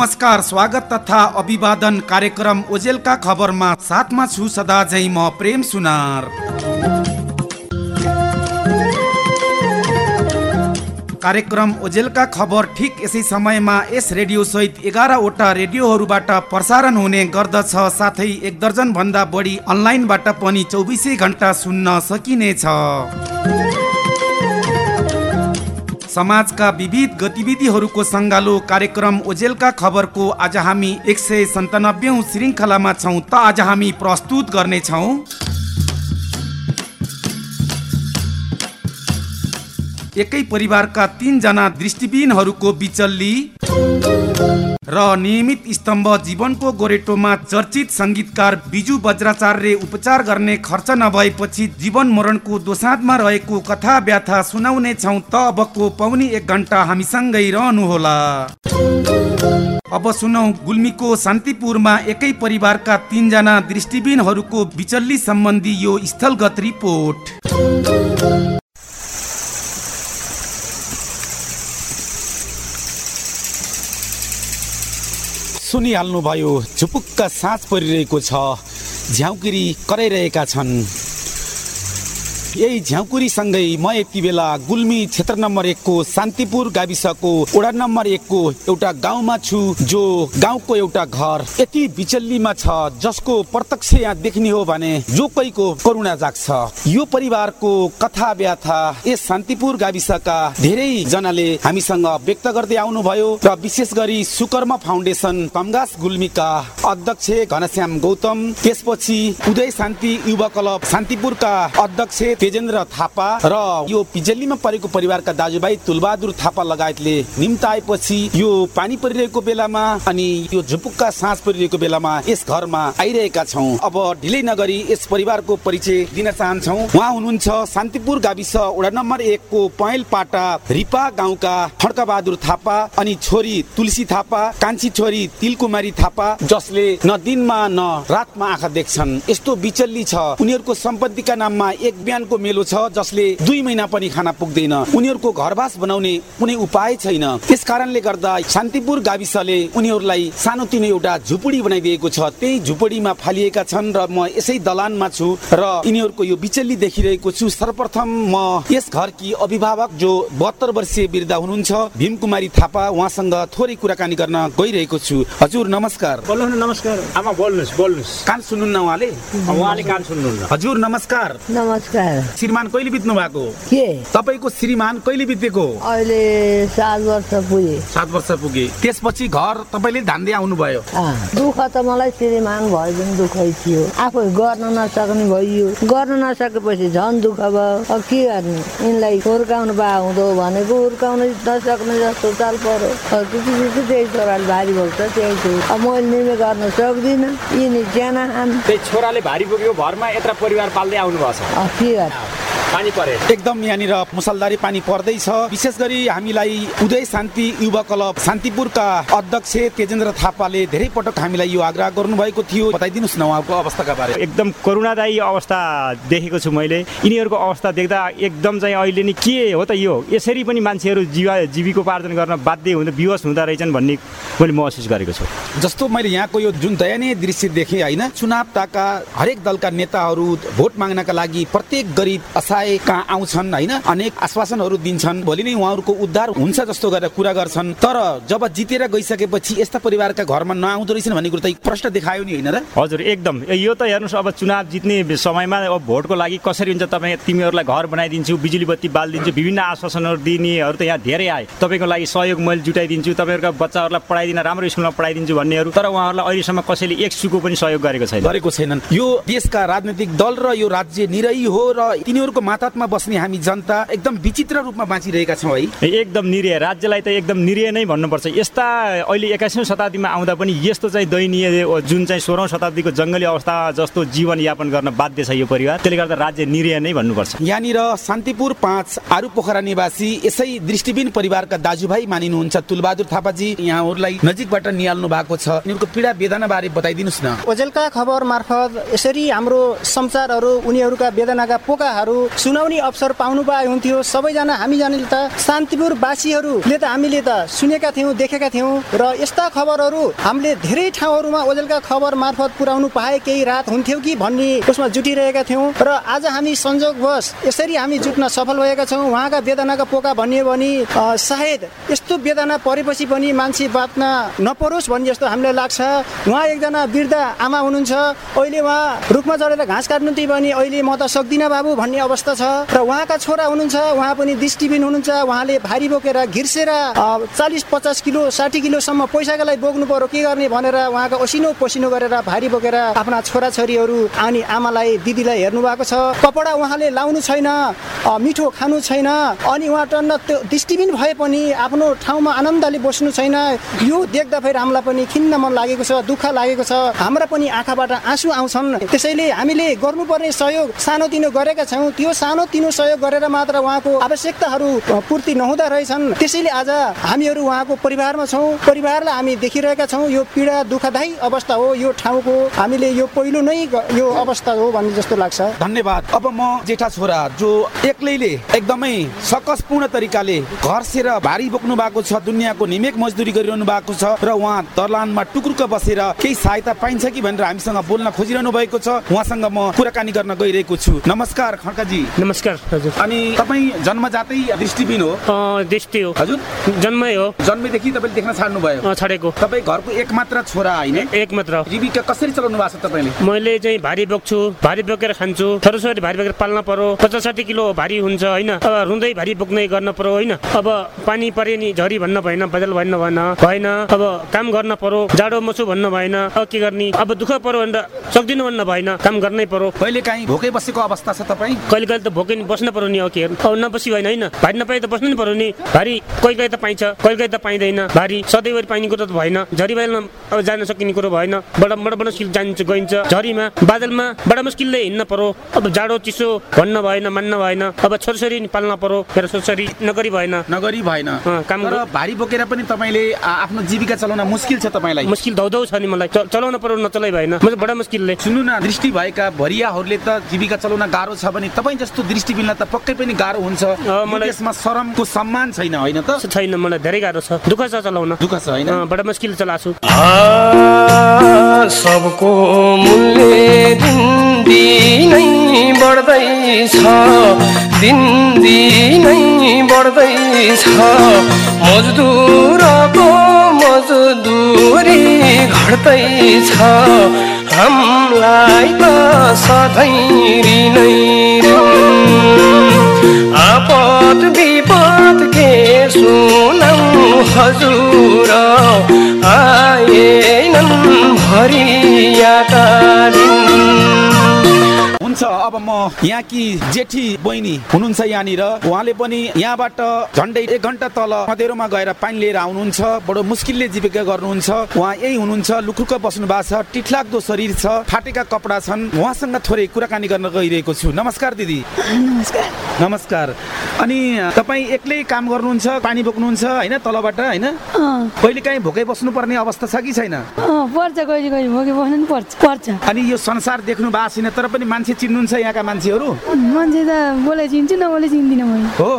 नमस्कार स्वागत तथा अभिवादन कार्यक्रम ओजेलका खबरमा साथमा छु सदा झै म प्रेम सुनार। कार्यक्रम ओजेलका खबर ठिक यसै समयमा यस रेडियो सहित एघारवटा रेडियोहरूबाट प्रसारण हुने गर्दछ साथै एक दर्जन भन्दा बढी अनलाइनबाट पनि चौबिसै घन्टा सुन्न सकिनेछ। समाजका विविध गतिविधिहरूको सङ्गालो कार्यक्रम ओजेलका खबरको आज हामी एक सय सन्तानब्बे श्रृङ्खलामा छौँ त आज हामी प्रस्तुत गर्नेछौँ। एकै परिवारका तीनजना दृष्टिबिनहरूको बिचल्ली र नियमित स्तम्भ जीवनको गोरेटोमा चर्चित सङ्गीतकार बिजु वज्राचार्यले उपचार गर्ने खर्च नभएपछि जीवन मरणको दोसाँधमा रहेको कथा व्याथा सुनाउने छौँ त अबको पौनी एक घन्टा हामीसँगै रहनुहोला। अब सुनौ गुल्मीको शान्तिपुरमा एकै परिवारका तीनजना दृष्टिबिनहरूको बिचल्ली सम्बन्धी यो स्थलगत रिपोर्ट। सुनिहाल्नुभयो झुपुक्क साँझ परिरहेको छ झ्याउकिरी कराइरहेका छन्। यही झ्याउकुरीसँगै म यति बेला गुल्मी क्षेत्र नम्बर एकको शान्तिपुर गाविसको वडा नम्बर एकको एउटा गाउँमा छु जो गाउँको एउटा घर। यति बिचल्लीमा छ जसको प्रत्यक्ष यहाँ देख्ने हो भने जो कोहीको करुणा जाग्छ। यो परिवारको कथा व्याथा यस शान्तिपुर गाविसका धेरै जनाले हामीसँग व्यक्त गर्दै आउनुभयो र विशेष गरी सुकर्म फाउन्डेसन कमगास गुल्मीका अध्यक्ष घनश्याम गौतम त्यसपछि उदय शान्ति युवा क्लब शान्तिपुरका अध्यक्ष तेजेन्द्र थापा र यो पिजल्लीमा परेको परिवारका दाजुभाइ तुलबहादुर थापा लगायतले निम्त आएपछि यो पानी परिरहेको बेलामा अनि यो झुपुक्का साँझ परिरहेको बेलामा यस घरमा आइरहेका छौँ। अब ढिलै नगरी यस परिवारको परिचय दिन चाहन्छौ। उहाँ हुनुहुन्छ शान्तिपुर गाविस वडा नम्बर एकको पहेल पाटा रिपा गाउँका खड्का थापा अनि छोरी तुलसी थापा कान्छी छोरी तिलकुमारी थापा जसले न दिनमा न रातमा आँखा देख्छन्। यस्तो बिचल्ली छ। उनीहरूको सम्पत्तिका नाममा एक बिहान को मेलो छ जसले दुई महिना पनि खाना पुग्दैन। उनीहरूको घरवास बनाउने कुनै उपाय छैन। त्यस कारणले गर्दा शान्तिपुर गाविसले उनीहरूलाई सानोतिनो एउटा झुपडी बनाइदिएको छ। त्यही झुपडीमा फालिएका छन् र म यसै दलानमा छु र यिनीहरूको यो बिचल्ली देखिरहेको छु। सर्वप्रथम म यस घरकी अभिभावक जो बहत्तर वर्षीय वृद्ध हुनुहुन्छ भीम कुमारी थापा उहाँसँग थोरै कुराकानी गर्न गइरहेको छु। हजुर नमस्कार। नमस्कार। आमा बोल्नुहोस् बोल्नुहोस्। कान सुन्नुहुन्न उहाँले? उहाँले कान सुन्नुहुन्न। हजुर नमस्कार। नमस्कार। श्रीमान कहिले बित्नु भएको? के? तपाईँको श्रीमान कहिले बितेको? अहिले सात वर्ष पुगे। सात वर्ष पुगे। त्यसपछि घर तपाईँले धान्दै आउनुभयो। दुःख त मलाई श्रीमान भयो भने दुःखै थियो। आफै गर्न नसक्ने भइयो गर्न नसकेपछि झन् दुःख भयो। अब के गर्ने? यिनलाई हुर्काउनु पा हुँदो भनेको हुर्काउनु नसक्ने जस्तो चाल पर्यो। त्यही छोराले भारी भएको छ त्यही छु अब मैले निर्णय गर्न सक्दिनँ। यिनी ज्याना त्यही छोराले भारी बोकेको घरमा यत्र परिवार पाल्दै आउनु भएको छ के गर्ने? out. पानी परे। एकदम यहाँनिर मुसलधारी पानी पर्दैछ। विशेष गरी हामीलाई उदय शान्ति युवा क्लब शान्तिपुरका अध्यक्ष तेजेन्द्र थापाले धेरै पटक हामीलाई यो आग्रह गर्नुभएको थियो। बताइदिनुहोस् न उहाँको अवस्थाका बारे एकदम करुणादायी अवस्था देखेको छु मैले। यिनीहरूको अवस्था देख्दा एकदम चाहिँ अहिले नि के हो त यो? यसरी पनि मान्छेहरू जीवा जीविकोपार्जन गर्न बाध्य हुँदा विवश हुँदो रहेछन् भन्ने मैले महसुस गरेको छु। जस्तो मैले यहाँको यो जुन दयनीय दृश्य देखेँ होइन? चुनाव ताका हरेक दलका नेताहरू भोट माग्नका लागि प्रत्येक गरिब असा समुदाय कहाँ आउँछन् होइन? अनेक आश्वासनहरू दिन्छन्। भोलि नै उहाँहरूको उद्धार हुन्छ जस्तो गरेर कुरा गर्छन्। तर जब जितेर गइसकेपछि यस्ता परिवारका घरमा नआउँदो रहेछन् भन्ने कुरो त प्रश्न देखायो नि होइन र? हजुर एकदम। यो त हेर्नुहोस् अब चुनाव जित्ने समयमा अब भोटको लागि कसरी हुन्छ तपाईँ तिमीहरूलाई घर बनाइदिन्छु बिजुली बत्ती बालिदिन्छु विभिन्न आश्वासनहरू दिनेहरू त यहाँ धेरै आए। तपाईँको लागि सहयोग मैले जुटाइदिन्छु तपाईँहरूका बच्चाहरूलाई पढाइदिन राम्रो स्कुलमा पढाइदिन्छु भन्नेहरू। तर उहाँहरूलाई अहिलेसम्म कसैले एक सुको पनि सहयोग गरेको छैन। गरेको छैनन्। यो देशका राजनैतिक दल र यो राज्य निरही हो र तिनीहरूको मातात्मा बस्ने हामी जनता एकदम विचित्र रूपमा बाँचिरहेका छौँ है। एकदम निरीह। राज्यलाई त एकदम निरीह नै भन्नुपर्छ। यस्ता अहिले एक्काइसौँ शताब्दीमा आउँदा पनि यस्तो चाहिँ दयनीय जुन चाहिँ सोह्रौँ शताब्दीको जङ्गली अवस्था जस्तो जीवनयापन गर्न बाध्य छ यो परिवार। त्यसले गर्दा राज्य निरीह नै भन्नुपर्छ। यहाँनिर शान्तिपुर पाँच आरु पोखरा निवासी यसै दृष्टिबिन परिवारका दाजुभाइ मानिनुहुन्छ तुलबहादुर थापाजी। यहाँहरूलाई नजिकबाट निहाल्नु भएको छ। यिनीहरूको पीडा वेदना बारे बताइदिनुहोस् न। ओजेलका खबर मार्फत यसरी हाम्रो समाचारहरू उनीहरूका वेदनाका पोकाहरू सुनाउने अवसर पाउनु पाए हुन्थ्यो। सबैजना हामीजनाले त शान्तिपुर वासीहरूले त हामीले त सुनेका थियौँ देखेका थियौँ र यस्ता खबरहरू हामीले धेरै ठाउँहरूमा ओजेलका खबर मार्फत पुर्याउनु पाए केही रात हुन्थ्यो कि भन्ने उसमा जुटिरहेका थियौँ र आज हामी संयोगवश यसरी हामी जुट्न सफल भएका छौँ। उहाँका वेदनाका पोका भनियो भने सायद यस्तो वेदना परेपछि पनि मान्छे बाँच्न नपरोस् भन्ने जस्तो हामीलाई लाग्छ। उहाँ एकजना वृद्ध आमा हुनुहुन्छ। अहिले उहाँ रुखमा चढेर घाँस काट्नु त्यही भने अहिले म त सक्दिनँ बाबु भन्ने अवस्था छ र उहाँका छोरा हुनुहुन्छ उहाँ पनि दृष्टिबिन हुनुहुन्छ उहाँले भारी बोकेर घिर्सेर चालिस पचास किलो साठी किलोसम्म पैसाको लागि बोक्नु पर्यो के गर्ने भनेर उहाँको ओसिनो पसिनो गरेर भारी बोकेर आफ्ना छोराछोरीहरू अनि आमालाई दिदीलाई हेर्नु भएको छ। कपडा उहाँले लाउनु छैन मिठो खानु छैन अनि उहाँ टन्न त्यो दृष्टिबिन भए पनि आफ्नो ठाउँमा आनन्दले बस्नु छैन। यो देख्दा फेरि हामीलाई पनि खिन्न मन लागेको छ दुःख लागेको छ। हाम्रा पनि आँखाबाट आँसु आउँछन्। त्यसैले हामीले गर्नुपर्ने सहयोग सानोतिनो गरेका छौँ त्यो सानोतिनो सहयोग गरेर मात्र उहाँको आवश्यकताहरू पूर्ति नहुँदा रहेछन्। त्यसैले आज हामीहरू उहाँको परिवारमा छौँ। परिवारलाई हामी देखिरहेका छौँ। यो पीडा दुःखदायी अवस्था हो। यो ठाउँको हामीले यो पहिलो नै यो अवस्था हो भन्ने जस्तो लाग्छ। धन्यवाद। अब म जेठा छोरा जो एक्लैले एकदमै सकसपूर्ण तरिकाले घर्सेर भारी बोक्नु भएको छ दुनियाँको निमेक मजदुरी गरिरहनु भएको छ र उहाँ दलानमा टुक्रुक बसेर केही सहायता पाइन्छ कि भनेर हामीसँग बोल्न खोजिरहनु भएको छ उहाँसँग म कुराकानी गर्न गइरहेको छु। नमस्कार खड्काजी। नमस्कार हजुर। अनि तपाईँ जन्मजातै दृष्टिबिन हो? दृष्टि हो। हजुर। जन्मै हो। जन्मेदेखि तपाईँले देख्न छाड्नुभयो। अँ, छाडेको। तपाईँ घरको एक मात्र छोरा होइन? एक मात्र। जीविका कसरी चलाउनु भएको छ तपाईँले? मैले चाहिँ भारी बोक्छु भारी बोकेर खान्छु। छोराछोरी भारी बोकेर पाल्न पर्यो। पचास साठी किलो भारी हुन्छ होइन। अब रुँदै भारी बोक्ने गर्न पर्यो होइन। अब पानी परे नि झरी भन्न भएन बदल भन्न भएन। भएन। अब काम गर्न पर्यो जाडो मसु भन्न भएन। अब के गर्ने? अब दुःख पर्यो भनेर सक्दिनँ भन्न भएन। काम गर्नै पर्यो। कहिले काहीँ भोकै बसेको अवस्था छ तपाईँ? कहिले कहिले त भोकै नि बस्न पर्यो नि अब के? नबसी भएन होइन? भारी नपाए त बस्नु नि पर्यो नि। भारी कहिले कहिले त पाइन्छ कहिले कहिले त पाइँदैन। भारी सधैँभरि पाइने कुरो त भएन। झरी बादलमा अब जान सकिने कुरो भएन। बडा बडा बडा मुस्किल जान्छ गइन्छ। झरीमा बादलमा बडा मुस्किलले हिँड्न पर्यो। अब जाडो चिसो भन्न भएन मान्न भएन। अब छोरछोरी पाल्न पर्यो। मेरो छोरछोरी नगरी भएन। नगरी भएन। काम भारी बोकेर पनि तपाईँले आफ्नो जीविका चलाउन मुस्किल छ तपाईँलाई। मुस्किल धौधौ छ नि मलाई। चलाउन पर्यो नचलाइ भएन। बडा मुस्किलले। सुन्नु न दृष्टि भएका भरियाहरूले त जीविका चलाउन गाह्रो छ भने तपाईँ जस्तो दृष्टिबिनलाई त पक्कै पनि गाह्रो हुन्छ। यो मलाई- देशमा श्रमको सम्मान छैन होइन त? छैन मलाई धेरै गाह्रो छ। दुःख छ चलाउन। दुःख छ होइन? अँ, बडा मुस्किल चलाएको छु। आ, सबको मूल्य दिन दिनै बढ्दैछ। दिन दिनै बढ्दैछ। मजदुरको मजदुरी घट्दैछ। हामीलाई त सधैँ ऋण आपत विपद के सुनौ हजुर आएनन् भरियाका दिन। अब म यहाँकी जेठी बहिनी हुनुहुन्छ यहाँनिर। उहाँले पनि यहाँबाट झन्डै एक घन्टा तल मधेरोमा गएर पानी लिएर आउनुहुन्छ। बडो मुस्किलले जीविका गर्नुहुन्छ। उहाँ यही हुनुहुन्छ लुखुक्क बस्नु भएको छ टिठलाग्दो शरीर छ फाटेका कपडा छन्। उहाँसँग थोरै कुराकानी गर्न गइरहेको छु। नमस्कार दिदी। नमस्कार। नमस्कार। अनि तपाईँ एक्लै काम गर्नुहुन्छ पानी बोक्नुहुन्छ होइन तलबाट होइन? कहिले काहीँ भोकै बस्नुपर्ने अवस्था छ कि छैन? पर्छ कहिले कहिले भोगे बस्नु पर्छ। पर्छ। अनि यो संसार देख्नु भएको छैन तर पनि मान्छे चिन्नुहुन्छ। यहाँका मान्छेहरू? मान्छे त बोले चिन्छु नबोले चिन्दिनँ मैले। हो?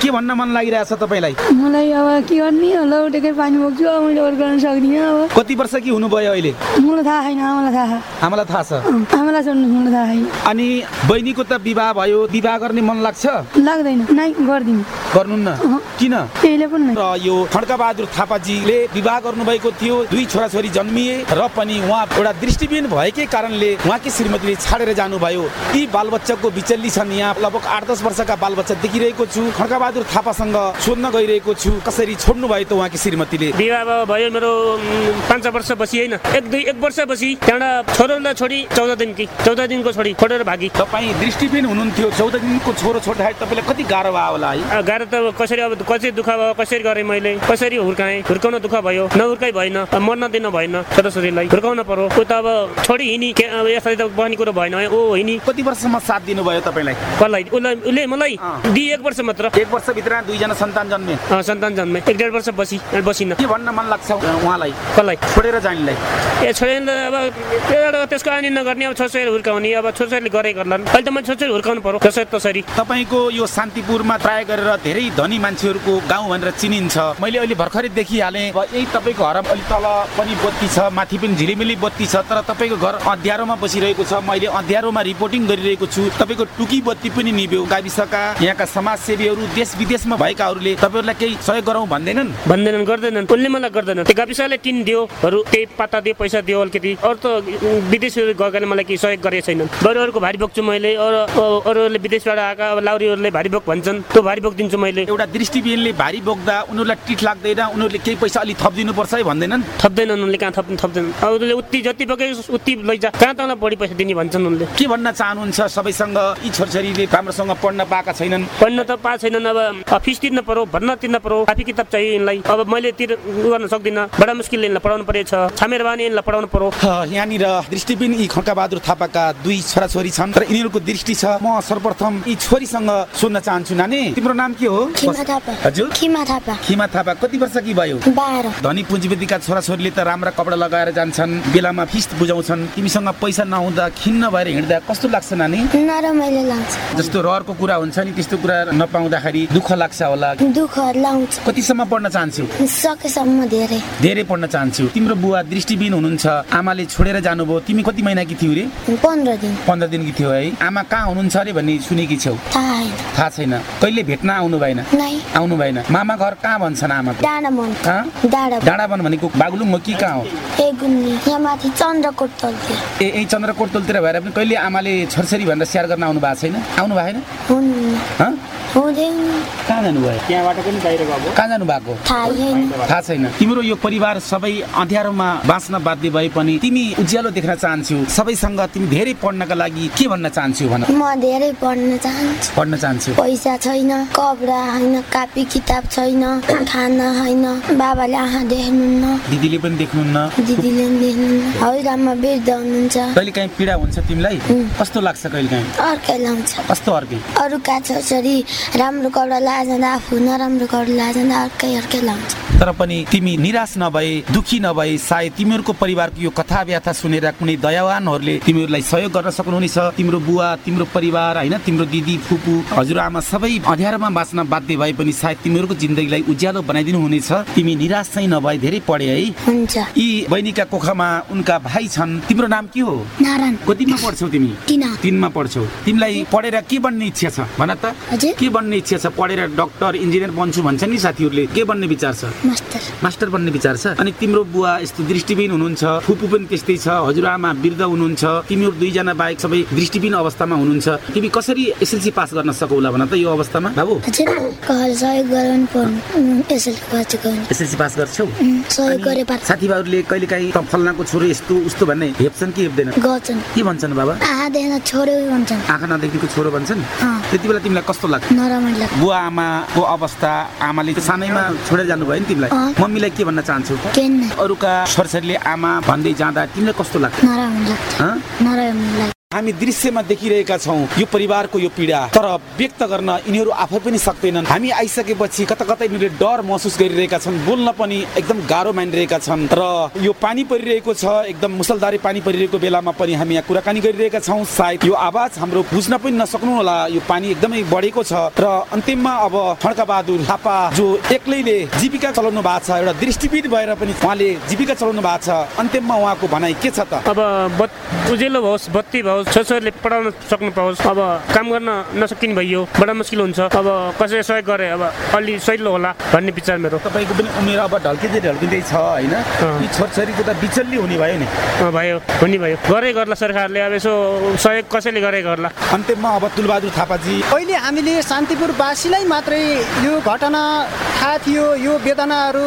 के भन्न मन लागिरहेछ तपाईँलाई? मलाई अब के गर्ने? होला उठेकै पानी बोक्छु अब मैले अरू गर्न सक्दिनँ अब। कति वर्ष कि हुनुभयो अहिले? मलाई थाहा छैन आमालाई थाहा। आमालाई थाहा छ? आमालाई सोध्नु मलाई थाहा छैन। अनि बहिनीको त विवाह भयो विवाह गर्ने मन लाग्छ? लाग्दैन नाइ गरिदिनु। गर्नुहुन्न? किन? त्यहीले पनि। र यो खड्काबहादुर थापाजीले विवाह गर्नुभएको थियो दुई छोराछोरी जन्मिए र पनि उहाँ एउटा दृष्टिबिन भएकै कारणले उहाँकी श्रीमतीले छाडेर जानुभयो। यी बालबच्चाको बिचल्ली छन् यहाँ लगभग आठ दस वर्षका बालबच्चा देखिरहेको छु। खड्काबहादुर थापासँग सोध्न गइरहेको छु कसरी छोड्नु भयो त उहाँकी श्रीमतीले? विवाह भयो मेरो पाँच वर्ष बसी होइन। एक दुई एक वर्ष बसी त्यहाँबाट छोरोलाई छोडी चौध दिनकी चौध दिनको छोडी छोडेर भागी। तपाईँ दृष्टिबिन हुनुहुन्थ्यो चौध दिनको छोरो छोड्दाखेरि तपाईँलाई कति गाह्रो भयो होला है? गाह्रो त कसरी अब कसरी दुःख भयो कसरी गरेँ मैले कसरी हुर्काएँ? हुर्काउन दुःख भयो नहुर्काइ भएन मर्न दिन भएन छोराछोरीलाई हुर्काउन पर्यो। ऊ त अब छोडी हिँडी यसरी त बस्ने कुरो भएन ओ हिँडी। कति वर्षसम्म साथ दिनुभयो तपाईँलाई? कसलाई? उसलाई उसले मलाई। दिए एक वर्ष मात्र। एक वर्षभित्र दुईजना सन्तान जन्मे? सन्तान जन्मे। एक डेढ वर्ष बसी बसिन। के भन्न मन लाग्छ उहाँलाई? कसलाई? छोडेर जानेलाई। ए छोरीले अब त्यसको आनी नगर्ने अब छोरछोरी हुर्काउने अब छोरछोरीले गरे गर्लान्। अहिले त मैले छोरछोरी हुर्काउनु पर्यो। जसरी तसरी तपाईँको यो शान्तिपुरमा प्राय गरेर धेरै धनी मान्छेहरूको गाउँ भनेर चिनिन्छ। मैले अहिले भर्खरै देखिहालेँ। यही तपाईँको घर अलि तल पनि बत्ती छ माथि पनि झिलिमिली बत्ती छ तर तपाईँको घर अँध्यारोमा बसिरहेको छ। मैले अँध्यारोमा रिपोर्टिङ गरिरहेको छु। तपाईँको टुकी बत्ती पनि निभ्यो गाविसका यहाँका समाजसेवीहरू देश विदेशमा भएकाहरूले तपाईँहरूलाई केही सहयोग गरौँ भन्दैनन्? भन्दैनन् गर्दैनन्। उसले मलाई गर्दैन त्यो गाविसले टिन दियो हरू केही पत्ता दियो पैसा दियो अलिकति। अरू त विदेशीहरू गएकाले मलाई केही सहयोग गरेको छैनन्। बरु अरूको भारी बोक्छु मैले अरू अरूहरूले विदेशबाट आएका लाउरीहरूले भारी बोक भन्छन्। त्यो भारी बोक दिन्छु मैले। एउटा दृष्टिबिनले भारी बोक्दा उनीहरूलाई टिठ लाग्दैन उनीहरूले केही पैसा अलि थपिदिनुपर्छ है भन्दैनन्? थप्दैनन् उनले कहाँ थप्नु थप्दैनन्? अब उसले उति जति बोके उति लैजा। कहाँ तँलाई बढी पैसा दिने भन्छन् उनले के भन्न चाहनुहुन्छ? सबैसँग यी छोरछोरीले राम्रोसँग पढ्न पाएका छैनन्। पढ्न त पाएको छैनन् अब फिस तिर्न पर्यो भन्न तिर्न पर्यो काफी किताब चाहियो यिनलाई। अब मैले तिर गर्न सक्दिनँ। बडा मुस्किलले यिनलाई पढाउनु परेको छ छामेर बानी यिनलाई पढाउनु पर्यो यहाँनिर दृष्टिबिन यी खड्काबहादुर थापाका दुई छोराछोरी छन्। र यिनीहरूको दृष्टि छ म सर्वप्रथम यी छोरीसँग सोध्न चाहन्छु नानी। तिम्रो नाम के हो? हजुर। खिमा थापा। खिमा थापा कति वर्ष कि भयो? बाह्र। धनी पुँजीपतिका छोराछोरीले त राम्रा कपडा लगाएर जान्छन् बेलामा फिस्ट बुझाउँछन्। तिमीसँग पैसा नहुँदा खिन्न भएर हिँड्दा कस्तो लाग्छ नानी? नरमाइलो लाग्छ। जस्तो रहरको कुरा हुन्छ नि त्यस्तो कुरा नपाउँदाखेरि दुःख लाग्छ होला। दुःख लाउँछ। कतिसम्म पढ्न चाहन्छु? सकेसम्म धेरै। धेरै पढ्न चाहन्छु। तिम्रो बुवा दृष्टिबिन हुनुहुन्छ। आमाले छोडेर जानुभयो। तिमी कति महिनाकी थियौ रे? पन्ध्र दिन। पन्ध्र दिनकी थियो है। आमा कहाँ हुनुहुन्छ अरे भन्ने सुनेकी छेउ थाहा छैन। कहिले भेट्न आउनु भएन? आउनु भएन। मामा घर कहाँ भन्छन् आमाको डाँडा मन कहाँ डाँडा डाँडावन भनेको बागलुङ हो कि कहाँ हो? ए गुन्नी यहाँ माथि चन्द्रकोट तलतिर। ए यही चन्द्रकोट तलतिर भएर पनि कहिले आमाले छोरछोरी भनेर स्याहार गर्न आउनु भएको छैन? आउनु भएन? हुन्न हँ? हुँदैन। कहाँ जानुभयो? त्यहाँबाट पनि बाहिर गएको। कहाँ जानु भएको थाहा छैन। थाहा छैन। तिम्रो यो परिवार सबै अँध्यारोमा बाँच्न बाध्य भए पनि तिमी उज्यालो देख्न चाहन्छु। सबैसँग तिमी धेरै पढ्नका लागि के भन्न चाहन्छु भन। म धेरै पढ्न चाहन्छु। पढ्न चाहन्छु। पैसा छैन कपडा होइन कापी किताब छैन खाना छैन बाबाले आँखा देख्नुहुन्न। दिदीले पनि देख्नुहुन्न। दिदीले पनि देख्नुहुन्न। हौरामा वृद्ध हुनुहुन्छ कहिले काहीँ पीडा हुन्छ तिमीलाई? कस्तो लाग्छ कहिले काहीँ अर्कै लाउँछ कस्तो अर्कै? अरूका छोरछोरी राम्रो कपडा लाजाँदा आफू नराम्रो कपडा लाजाँदा अर्कै अर्कै लाउँछ तर पनि तिमी निराश नभए दुखी नभए सायद तिमीहरूको परिवारको यो कथा व्यथा सुनेर कुनै दयावानहरूले तिमीहरूलाई सहयोग गर्न सक्नुहुनेछ। तिम्रो बुवा तिम्रो परिवार होइन तिम्रो दिदी फुपू हजुरआमा सबै अँध्यारोमा बाँच्न बाध्य भए पनि सायद तिमीहरूको जिन्दगीलाई उज्यालो बनाइदिनु हुनेछ। तिमी निराश चाहिँ नभए धेरै पढे है। हुन्छ। यी बहिनीका कोखामा उनका भाइ छन्। तिम्रो नाम के हो? नारायण। कतिमा पढ्छौ तिमी? तिनमा पढ्छौ। तिमीलाई पढेर के बन्ने इच्छा छ? भन त। के बन्ने इच्छा छ? पढेर डक्टर इन्जिनियर बन्छु भन्छ नि साथीहरूले। के बन्ने विचार छ? मास्टर। मास्टर बन्ने विचार छ। अनि तिम्रो बुवा यस्तो दृष्टिबिन हुनुहुन्छ। फुपू पनि त्यस्तै छ। हजुरआमा वृद्ध हुनुहुन्छ। तिमीहरू दुईजना बाहेक सबै दृष्टिबिन अवस्थामा हुनुहुन्छ। तिमी कसरी एसएलसी पास गर्न सकौला भन त यो अवस्थामा बाबु? सहयोग गरेर पनि पढ्नु यसरी बचेको भने एसएलसी पास गर्छौ? सहयोग गरे साथीभाइहरूले कहिले काहीँ फल्नाको छोरो यस्तो उस्तो भन्ने हेप्छन् कि हेप्दैन? गर्छन्। के भन्छन् बाबा? आँखा देख्दा छोड्यो भन्छन्। आँखा नदेख्नेको छोरो भन्छन्। त्यति बेला तिमीलाई कस्तो लाग्छ? नरमाइलो लाग्छ। बुवा आमाको अवस्था आमाले सानैमा छोडेर जानुभयो नि तिमीलाई। मम्मीलाई के भन्न चाहन्छु? अरूका छोरछोरीले आमा भन्दै जाँदा तिमीलाई कस्तो लाग्छ? नराम्रो लाग्छ? नराम्रो लाग्छ। हामी दृश्यमा देखिरहेका छौँ यो परिवारको यो पीडा। तर व्यक्त गर्न यिनीहरू आफै पनि सक्दैनन्। हामी आइसकेपछि कता कतै यिनीहरूले डर महसुस गरिरहेका छन् बोल्न पनि एकदम गाह्रो मानिरहेका छन्। र यो पानी परिरहेको छ एकदम मुसलधारे पानी परिरहेको बेलामा पनि हामी यहाँ कुराकानी गरिरहेका छौँ। सायद यो आवाज हाम्रो बुझ्न पनि नसक्नु होला यो पानी एकदमै बढेको छ। र अन्तिममा अब खड्का बहादुर थापा जो एक्लैले जीविका चलाउनु भएको छ एउटा दृष्टिबिन भएर पनि उहाँले जीविका चलाउनु भएको छ। अन्तिममा उहाँको भनाइ के छ त? अब उज्यालो होस् बत्ती छोरछोरीले पढाउन सक्नु पाओस् अब काम गर्न नसकिने भइयो बडा मुस्किल हुन्छ। अब कसैले सहयोग गरे अब अलि सहिलो होला भन्ने विचार मेरो। तपाईँको पनि उमेर अब ढल्किँदै ढल्किँदै छ होइन? छोरछोरीको त बिचल्ली हुने भयो नि। अँ, भयो हुने भयो। गरे गर्ला सरकारले अब यसो सहयोग कसैले गरे गर्ला। अन्त्यमा अब तुलबहादुर थापाजी। अहिले हामीले शान्तिपुरवासीलाई मात्रै यो घटना थाहा थियो यो वेदनाहरू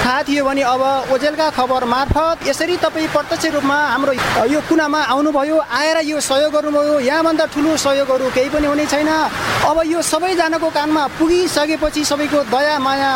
थाहा थियो भने अब ओजेलका खबर मार्फत यसरी तपाईँ प्रत्यक्ष रूपमा हाम्रो यो कुनामा आउनुभयो आएर यो सहयोग गर्नुभयो। यहाँभन्दा ठुलो सहयोगहरू केही पनि हुने छैन। अब यो सबैजनाको कानमा पुगिसकेपछि सबैको दया माया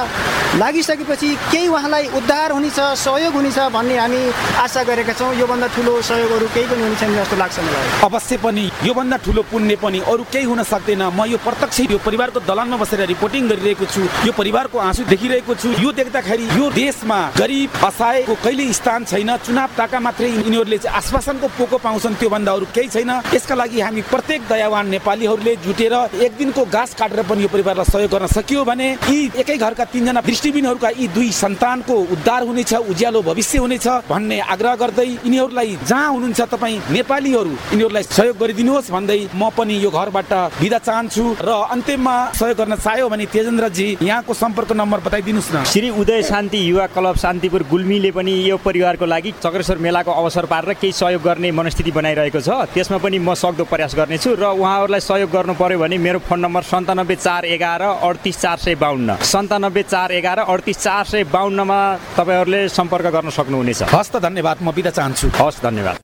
लागिसकेपछि केही उहाँलाई उद्धार हुनेछ सहयोग हुनेछ भन्ने हामी आशा गरेका छौँ। योभन्दा ठुलो सहयोगहरू केही पनि हुने छैन जस्तो लाग्छ मलाई। अवश्य पनि योभन्दा ठुलो पुण्य पनि अरू केही हुन सक्दैन। म यो प्रत्यक्ष यो परिवारको दलानमा बसेर रिपोर्टिङ गरिरहेको छु। यो परिवारको आँसु देखिरहेको छु। यो देख्दाखेरि यो देशमा गरिब असहायको कहिले स्थान छैन। चुनाव ताका मात्रै यिनीहरूले आश्वासनको पोको पाउँछन्। त्योभन्दा अरू केही छैन। यसका लागि हामी प्रत्येक दयावान नेपालीहरूले जुटेर एक दिनको घाँस काटेर पनि यो परिवारलाई सहयोग गर्न सकियो भने यी एकै घरका तिनजना दृष्टिबिनहरूका यी दुई सन्तानको उद्धार हुनेछ उज्यालो भविष्य हुनेछ भन्ने आग्रह गर्दै यिनीहरूलाई जहाँ हुनुहुन्छ तपाईँ नेपालीहरू यिनीहरूलाई सहयोग गरिदिनुहोस् भन्दै म पनि यो घरबाट बिदा चाहन्छु। र अन्तिममा सहयोग गर्न चाह्यो भने तेजेन्द्रजी यहाँको सम्पर्क नम्बर बताइदिनुहोस् न। श्री उदय शान्ति युवा क्लब शान्तिपुर गुल्मीले पनि यो परिवारको लागि चक्रेश्वर मेलाको अवसर पारेर केही सहयोग गर्ने मनस्थिति बनाइरहेको छ। त्यसमा पनि म सक्दो प्रयास गर्नेछु र उहाँहरूलाई सहयोग गर्नु पर्यो भने मेरो फोन नम्बर सन्तानब्बे चार एघार अडतिस चार सय बाहन्न सन्तानब्बे चार एघार अडतिस चार सय बाहन्नमा तपाईँहरूले सम्पर्क गर्न सक्नुहुनेछ। हस्त धन्यवाद म बिदा चाहन्छु। हस् धन्यवाद।